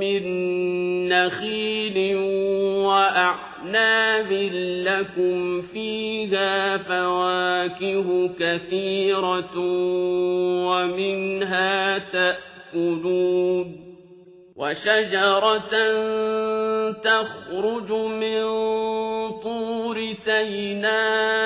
من نخيل وأعناب لكم فيها فواكه كثيرة ومنها تأكلون وشجرة تخرج من طور سيناء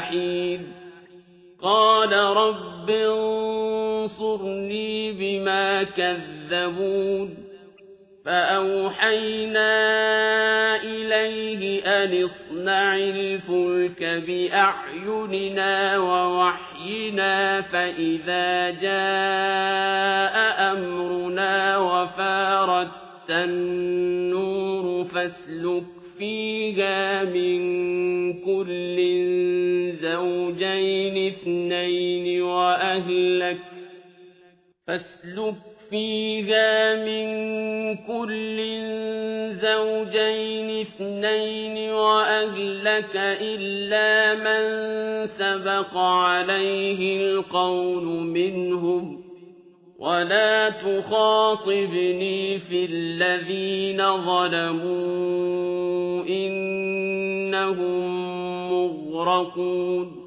حين قال رب انصرني بما كذبون. فأوحينا إليه أن اصنع الفلك بأعيننا ووحينا فإذا جاء أمرنا وفارت النور فاسلك. فيها من كل زوجين اثنين وأهلك فاسلك فيها من كل زوجين اثنين وأهلك إلا من سبق عليه القول منهم ولا تخاطبني في الذين ظلموا إنهم مغرقون